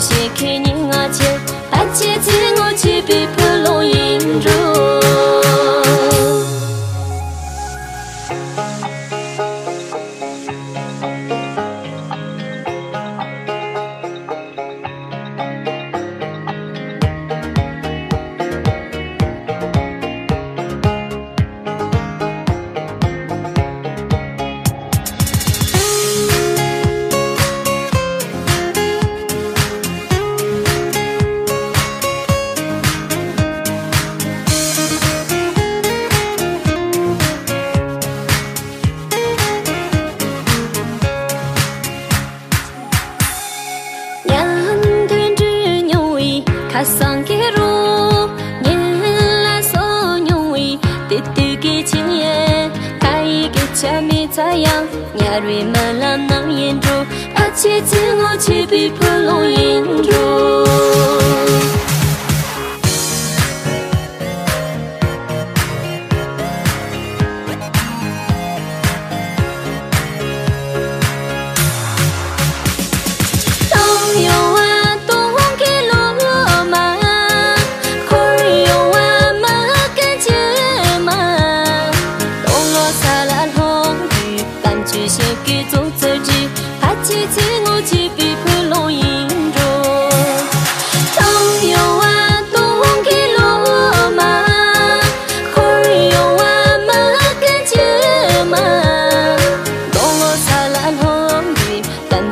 shaking you ཁས ཁས ཁས ཁས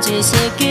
disappear